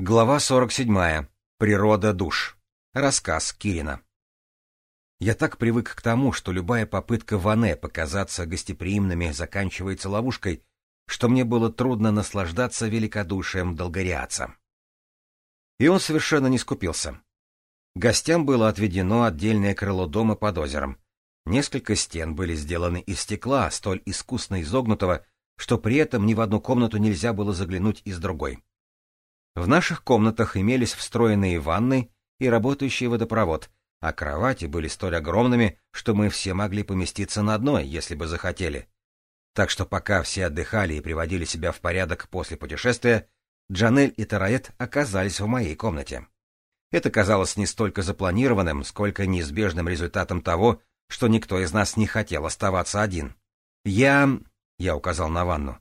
Глава 47. Природа душ. Рассказ Кирина. Я так привык к тому, что любая попытка Ване показаться гостеприимными заканчивается ловушкой, что мне было трудно наслаждаться великодушием долгориаца. И он совершенно не скупился. Гостям было отведено отдельное крыло дома под озером. Несколько стен были сделаны из стекла, столь искусно изогнутого, что при этом ни в одну комнату нельзя было заглянуть из другой. В наших комнатах имелись встроенные ванны и работающий водопровод, а кровати были столь огромными, что мы все могли поместиться на одной, если бы захотели. Так что пока все отдыхали и приводили себя в порядок после путешествия, Джанель и Тараэт оказались в моей комнате. Это казалось не столько запланированным, сколько неизбежным результатом того, что никто из нас не хотел оставаться один. «Я...» — я указал на ванну.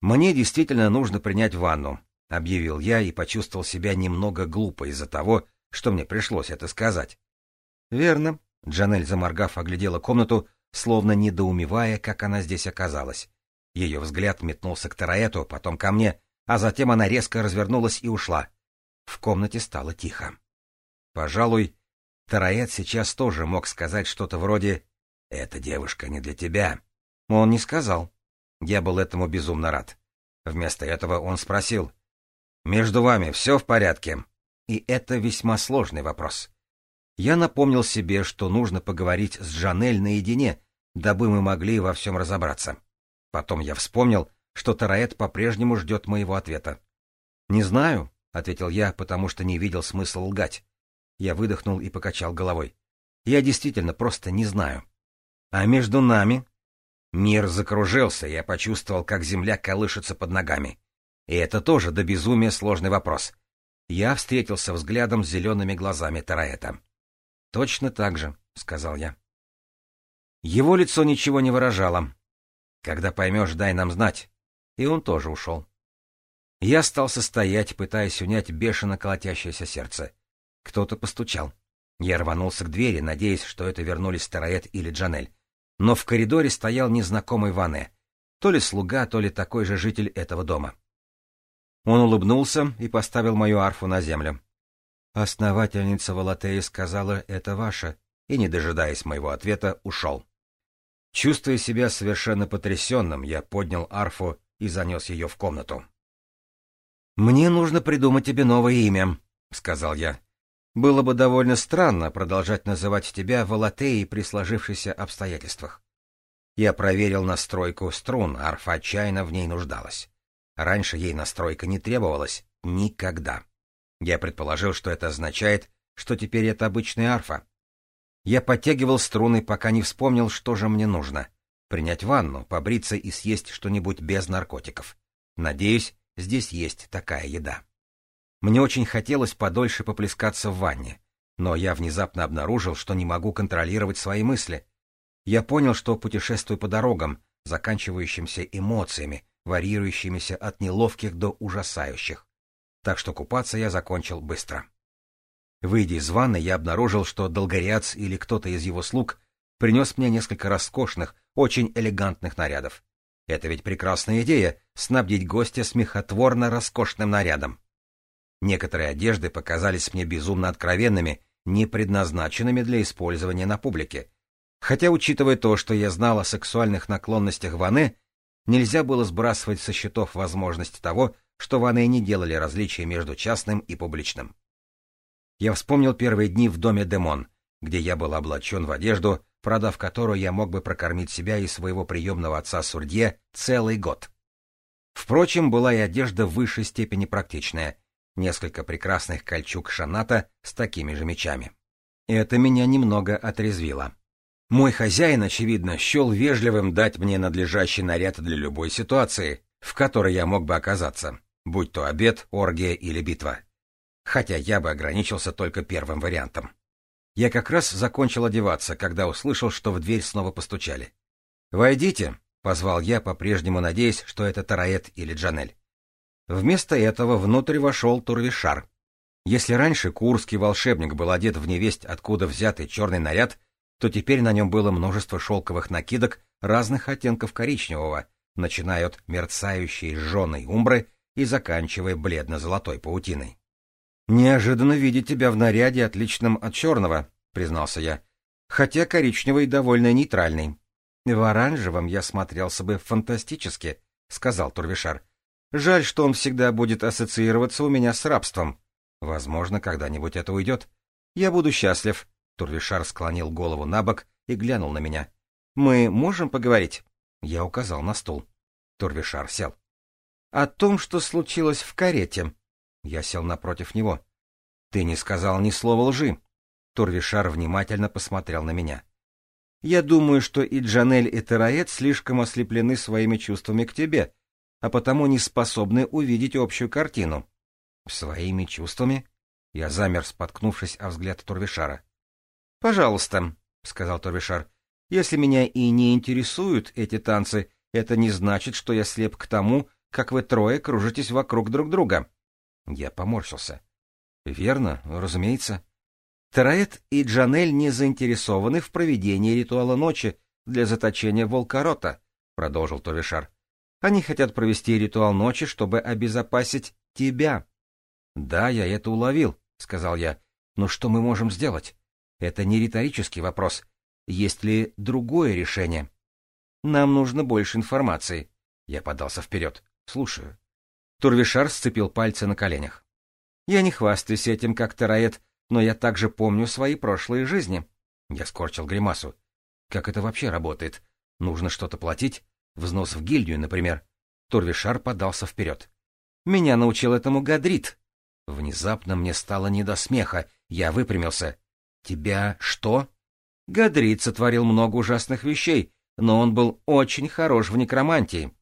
«Мне действительно нужно принять ванну, — объявил я и почувствовал себя немного глупо из-за того, что мне пришлось это сказать. «Верно», — Джанель, заморгав, оглядела комнату, словно недоумевая, как она здесь оказалась. Ее взгляд метнулся к Тараэту, потом ко мне, а затем она резко развернулась и ушла. В комнате стало тихо. Пожалуй, Тараэт сейчас тоже мог сказать что-то вроде «Эта девушка не для тебя». Он не сказал. Я был этому безумно рад. Вместо этого он спросил между вами все в порядке? И это весьма сложный вопрос. Я напомнил себе, что нужно поговорить с Жанель наедине, дабы мы могли во всем разобраться. Потом я вспомнил, что Тараэт по-прежнему ждет моего ответа. «Не знаю», — ответил я, потому что не видел смысла лгать. Я выдохнул и покачал головой. «Я действительно просто не знаю». «А между нами?» Мир закружился, я почувствовал, как земля колышется под ногами. И это тоже до безумия сложный вопрос. Я встретился взглядом с зелеными глазами Тараэта. «Точно так же», — сказал я. Его лицо ничего не выражало. «Когда поймешь, дай нам знать». И он тоже ушел. Я остался стоять, пытаясь унять бешено колотящееся сердце. Кто-то постучал. Я рванулся к двери, надеясь, что это вернулись Тараэт или Джанель. Но в коридоре стоял незнакомый Ване. То ли слуга, то ли такой же житель этого дома. Он улыбнулся и поставил мою арфу на землю. Основательница Волотея сказала «это ваше», и, не дожидаясь моего ответа, ушел. Чувствуя себя совершенно потрясенным, я поднял арфу и занес ее в комнату. «Мне нужно придумать тебе новое имя», — сказал я. «Было бы довольно странно продолжать называть тебя Волотеей при сложившихся обстоятельствах». Я проверил настройку струн, арфа отчаянно в ней нуждалась. Раньше ей настройка не требовалась. Никогда. Я предположил, что это означает, что теперь это обычная арфа. Я подтягивал струны, пока не вспомнил, что же мне нужно. Принять ванну, побриться и съесть что-нибудь без наркотиков. Надеюсь, здесь есть такая еда. Мне очень хотелось подольше поплескаться в ванне, но я внезапно обнаружил, что не могу контролировать свои мысли. Я понял, что путешествую по дорогам, заканчивающимся эмоциями, варьирующимися от неловких до ужасающих. Так что купаться я закончил быстро. Выйдя из ванны, я обнаружил, что долгоряц или кто-то из его слуг принес мне несколько роскошных, очень элегантных нарядов. Это ведь прекрасная идея — снабдить гостя смехотворно роскошным нарядом. Некоторые одежды показались мне безумно откровенными, не предназначенными для использования на публике. Хотя, учитывая то, что я знал о сексуальных наклонностях Ване, Нельзя было сбрасывать со счетов возможность того, что в Анене делали различия между частным и публичным. Я вспомнил первые дни в доме Демон, где я был облачен в одежду, продав которую я мог бы прокормить себя и своего приемного отца Сурдье целый год. Впрочем, была и одежда в высшей степени практичная, несколько прекрасных кольчуг шаната с такими же мечами. Это меня немного отрезвило. Мой хозяин, очевидно, счел вежливым дать мне надлежащий наряд для любой ситуации, в которой я мог бы оказаться, будь то обед, оргия или битва. Хотя я бы ограничился только первым вариантом. Я как раз закончил одеваться, когда услышал, что в дверь снова постучали. «Войдите», — позвал я, по-прежнему надеясь, что это Тараэт или Джанель. Вместо этого внутрь вошел Турвишар. Если раньше курский волшебник был одет в невесть откуда взятый черный наряд, то теперь на нем было множество шелковых накидок разных оттенков коричневого, начиная от мерцающей жженой умбры и заканчивая бледно-золотой паутиной. «Неожиданно видеть тебя в наряде, отличном от черного», — признался я, «хотя коричневый довольно нейтральный». «В оранжевом я смотрелся бы фантастически», — сказал Турвишар. «Жаль, что он всегда будет ассоциироваться у меня с рабством. Возможно, когда-нибудь это уйдет. Я буду счастлив, Турвишар склонил голову на бок и глянул на меня. «Мы можем поговорить?» Я указал на стул. Турвишар сел. «О том, что случилось в карете». Я сел напротив него. «Ты не сказал ни слова лжи». Турвишар внимательно посмотрел на меня. «Я думаю, что и Джанель, и Тераэт слишком ослеплены своими чувствами к тебе, а потому не способны увидеть общую картину». «Своими чувствами?» Я замер, споткнувшись о взгляд Турвишара. «Пожалуйста», — сказал Торвишар. «Если меня и не интересуют эти танцы, это не значит, что я слеп к тому, как вы трое кружитесь вокруг друг друга». Я поморщился. «Верно, разумеется». Тараэт и Джанель не заинтересованы в проведении ритуала ночи для заточения волкорота, — продолжил Товишар. Они хотят провести ритуал ночи, чтобы обезопасить тебя. — Да, я это уловил, — сказал я. — Но что мы можем сделать? Это не риторический вопрос. Есть ли другое решение? Нам нужно больше информации. Я подался вперед. Слушаю. Турвишар сцепил пальцы на коленях. Я не хвастаюсь этим, как Тараэт, но я также помню свои прошлые жизни. Я скорчил гримасу. Как это вообще работает? Нужно что-то платить? Взнос в гильдию, например. Турвишар подался вперед. Меня научил этому Гадрит. Внезапно мне стало не до смеха. Я выпрямился. Тебя что? Гадрит сотворил много ужасных вещей, но он был очень хорош в некромантии,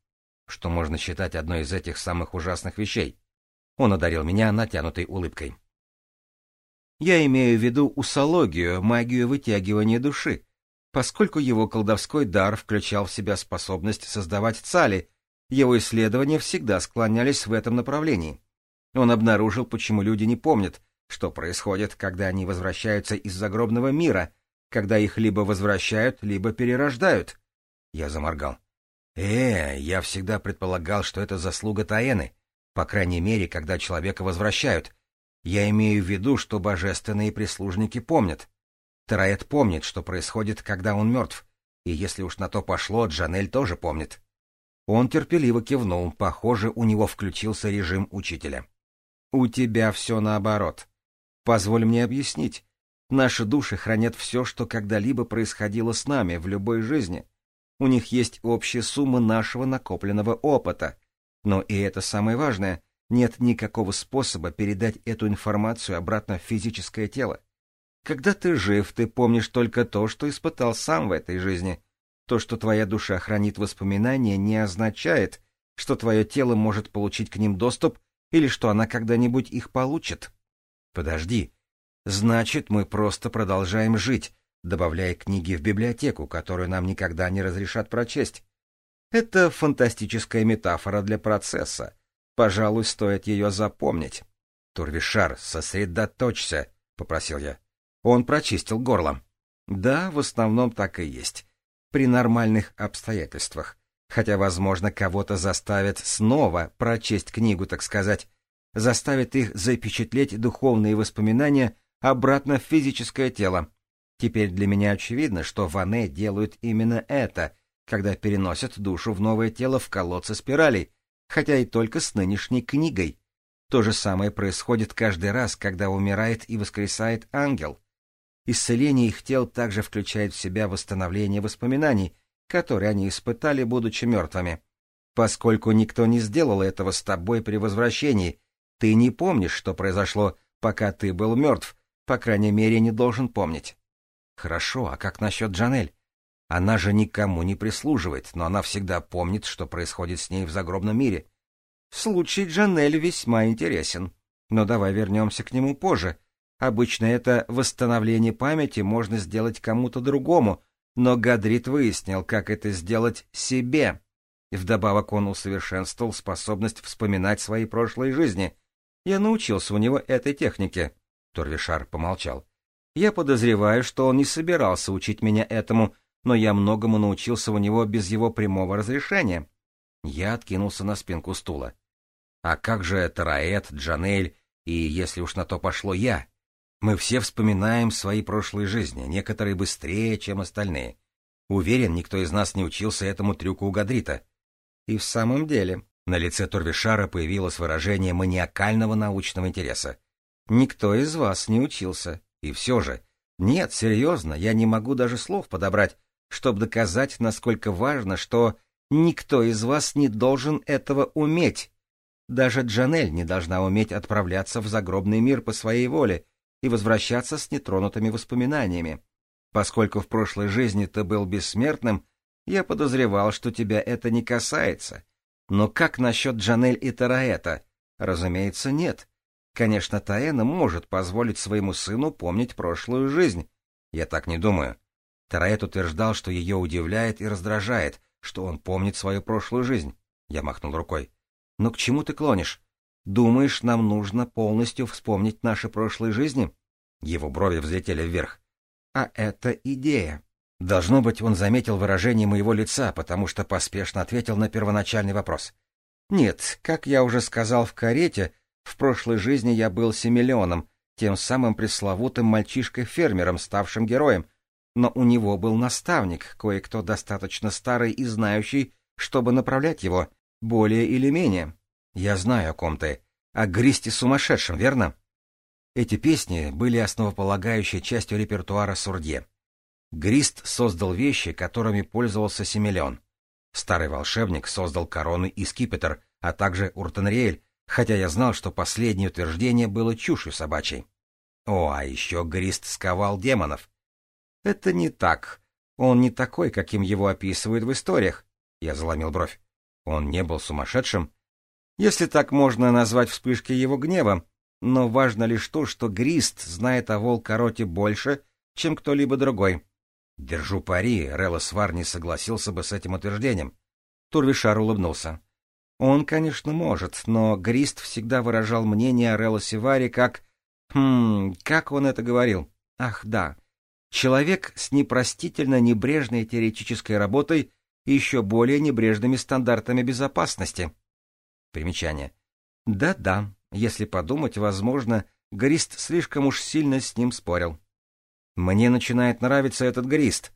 что можно считать одной из этих самых ужасных вещей. Он одарил меня натянутой улыбкой. Я имею в виду усологию, магию вытягивания души, поскольку его колдовской дар включал в себя способность создавать цали, его исследования всегда склонялись в этом направлении. Он обнаружил, почему люди не помнят, что происходит, когда они возвращаются из загробного мира, когда их либо возвращают, либо перерождают? Я заморгал. Э, я всегда предполагал, что это заслуга Таэны, по крайней мере, когда человека возвращают. Я имею в виду, что божественные прислужники помнят. Тараэт помнит, что происходит, когда он мертв, и если уж на то пошло, Джанель тоже помнит. Он терпеливо кивнул, похоже, у него включился режим учителя. «У тебя все наоборот», Позволь мне объяснить. Наши души хранят все, что когда-либо происходило с нами в любой жизни. У них есть общие суммы нашего накопленного опыта. Но и это самое важное, нет никакого способа передать эту информацию обратно в физическое тело. Когда ты жив, ты помнишь только то, что испытал сам в этой жизни. То, что твоя душа хранит воспоминания, не означает, что твое тело может получить к ним доступ или что она когда-нибудь их получит. Подожди. Значит, мы просто продолжаем жить, добавляя книги в библиотеку, которую нам никогда не разрешат прочесть. Это фантастическая метафора для процесса. Пожалуй, стоит ее запомнить. Турвишар, сосредоточься, попросил я. Он прочистил горло. Да, в основном так и есть. При нормальных обстоятельствах. Хотя, возможно, кого-то заставят снова прочесть книгу, так сказать, заставит их запечатлеть духовные воспоминания обратно в физическое тело. Теперь для меня очевидно, что ване делают именно это, когда переносят душу в новое тело в колодце спиралей, хотя и только с нынешней книгой. То же самое происходит каждый раз, когда умирает и воскресает ангел. Исцеление их тел также включает в себя восстановление воспоминаний, которые они испытали, будучи мертвыми. Поскольку никто не сделал этого с тобой при возвращении, ты не помнишь, что произошло, пока ты был мертв, по крайней мере, не должен помнить. Хорошо, а как насчет Джанель? Она же никому не прислуживает, но она всегда помнит, что происходит с ней в загробном мире. Случай Джанель весьма интересен. Но давай вернемся к нему позже. Обычно это восстановление памяти можно сделать кому-то другому, но Гадрит выяснил, как это сделать себе. Вдобавок он усовершенствовал способность вспоминать свои прошлые жизни — я научился у него этой технике. Торвишар помолчал. Я подозреваю, что он не собирался учить меня этому, но я многому научился у него без его прямого разрешения. Я откинулся на спинку стула. А как же Тараэт, Джанель и, если уж на то пошло, я? Мы все вспоминаем свои прошлые жизни, некоторые быстрее, чем остальные. Уверен, никто из нас не учился этому трюку у Гадрита. И в самом деле, на лице Турвишара появилось выражение маниакального научного интереса. «Никто из вас не учился. И все же. Нет, серьезно, я не могу даже слов подобрать, чтобы доказать, насколько важно, что никто из вас не должен этого уметь. Даже Джанель не должна уметь отправляться в загробный мир по своей воле и возвращаться с нетронутыми воспоминаниями. Поскольку в прошлой жизни ты был бессмертным, я подозревал, что тебя это не касается» Но как насчет Джанель и Тараэта? Разумеется, нет. Конечно, Таэна может позволить своему сыну помнить прошлую жизнь. Я так не думаю. Тараэт утверждал, что ее удивляет и раздражает, что он помнит свою прошлую жизнь. Я махнул рукой. Но к чему ты клонишь? Думаешь, нам нужно полностью вспомнить наши прошлые жизни? Его брови взлетели вверх. А это идея. Должно быть, он заметил выражение моего лица, потому что поспешно ответил на первоначальный вопрос. Нет, как я уже сказал в карете, в прошлой жизни я был семиллионом, тем самым пресловутым мальчишкой-фермером, ставшим героем, но у него был наставник, кое-кто достаточно старый и знающий, чтобы направлять его, более или менее. Я знаю, о ком ты. О Гристе сумасшедшем, верно? Эти песни были основополагающей частью репертуара Сурдье. Грист создал вещи, которыми пользовался Семелеон. Старый волшебник создал короны и скипетр, а также Уртенриэль, хотя я знал, что последнее утверждение было чушью собачьей. О, а еще Грист сковал демонов. Это не так. Он не такой, каким его описывают в историях. Я заломил бровь. Он не был сумасшедшим. Если так можно назвать вспышки его гнева, но важно лишь то, что Грист знает о волкороте больше, чем кто-либо другой. Держу пари, Релос Вар не согласился бы с этим утверждением. Турвишар улыбнулся. Он, конечно, может, но Грист всегда выражал мнение о Релосе Варе как... Хм, как он это говорил? Ах, да. Человек с непростительно небрежной теоретической работой и еще более небрежными стандартами безопасности. Примечание. Да-да, если подумать, возможно, Грист слишком уж сильно с ним спорил. Мне начинает нравиться этот Грист.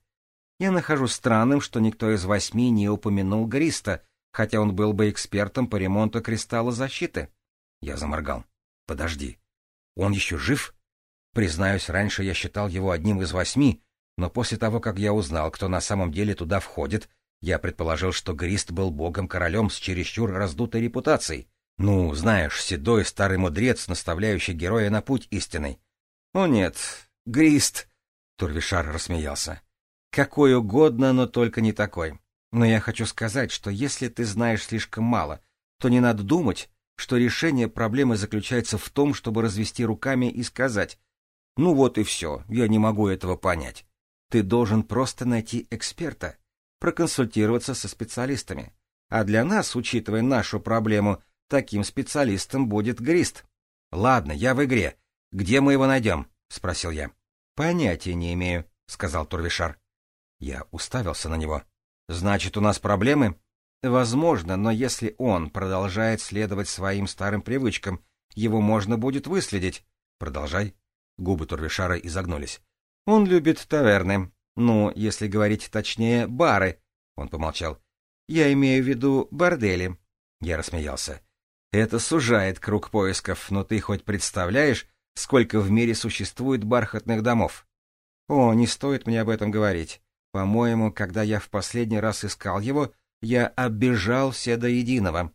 Я нахожу странным, что никто из восьми не упомянул Гриста, хотя он был бы экспертом по ремонту кристалла защиты. Я заморгал. Подожди. Он еще жив? Признаюсь, раньше я считал его одним из восьми, но после того, как я узнал, кто на самом деле туда входит, я предположил, что Грист был богом-королем с чересчур раздутой репутацией. Ну, знаешь, седой старый мудрец, наставляющий героя на путь истинный. О нет, Грист Турвишар рассмеялся. «Какой угодно, но только не такой. Но я хочу сказать, что если ты знаешь слишком мало, то не надо думать, что решение проблемы заключается в том, чтобы развести руками и сказать «Ну вот и все, я не могу этого понять». Ты должен просто найти эксперта, проконсультироваться со специалистами. А для нас, учитывая нашу проблему, таким специалистом будет Грист. «Ладно, я в игре. Где мы его найдем?» — спросил я. «Понятия не имею», — сказал Турвишар. Я уставился на него. «Значит, у нас проблемы?» «Возможно, но если он продолжает следовать своим старым привычкам, его можно будет выследить». «Продолжай». Губы Турвишара изогнулись. «Он любит таверны. Ну, если говорить точнее, бары». Он помолчал. «Я имею в виду бордели». Я рассмеялся. «Это сужает круг поисков, но ты хоть представляешь, сколько в мире существует бархатных домов. О, не стоит мне об этом говорить. По-моему, когда я в последний раз искал его, я оббежал все до единого.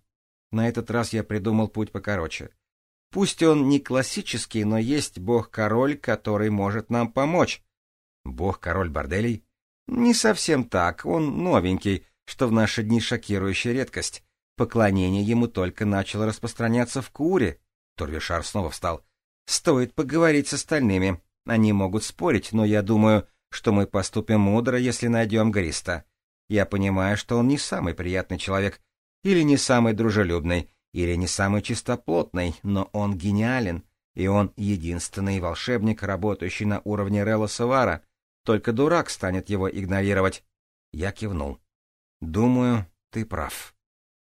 На этот раз я придумал путь покороче. Пусть он не классический, но есть бог-король, который может нам помочь. Бог-король борделей? Не совсем так, он новенький, что в наши дни шокирующая редкость. Поклонение ему только начало распространяться в Куре. Турвишар снова встал. Стоит поговорить с остальными. Они могут спорить, но я думаю, что мы поступим мудро, если найдем Гриста. Я понимаю, что он не самый приятный человек, или не самый дружелюбный, или не самый чистоплотный, но он гениален, и он единственный волшебник, работающий на уровне Релла Савара. Только дурак станет его игнорировать. Я кивнул. Думаю, ты прав.